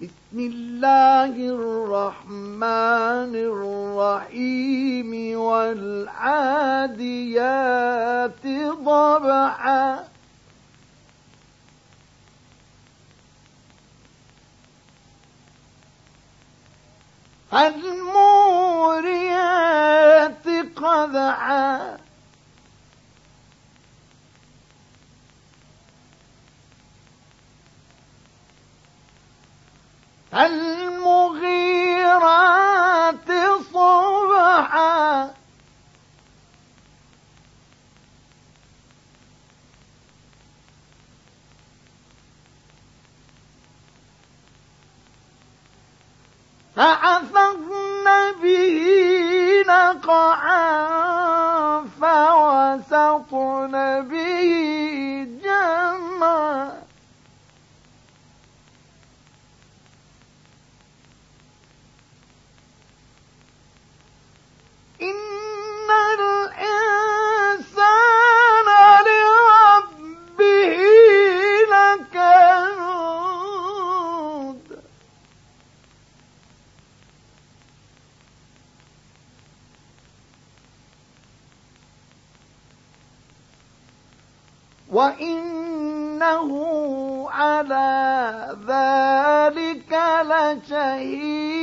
بسم الله الرحمن الرحيم والعاديات ضبحا. فالموريات قدحا فالمغيرات صبحا. فأثرن به نقعا فوسطن به وإنه على ذلك لشهيد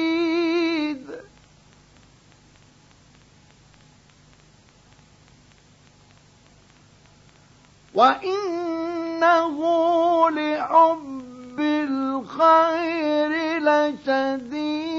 وإنه لحب الخير لشديد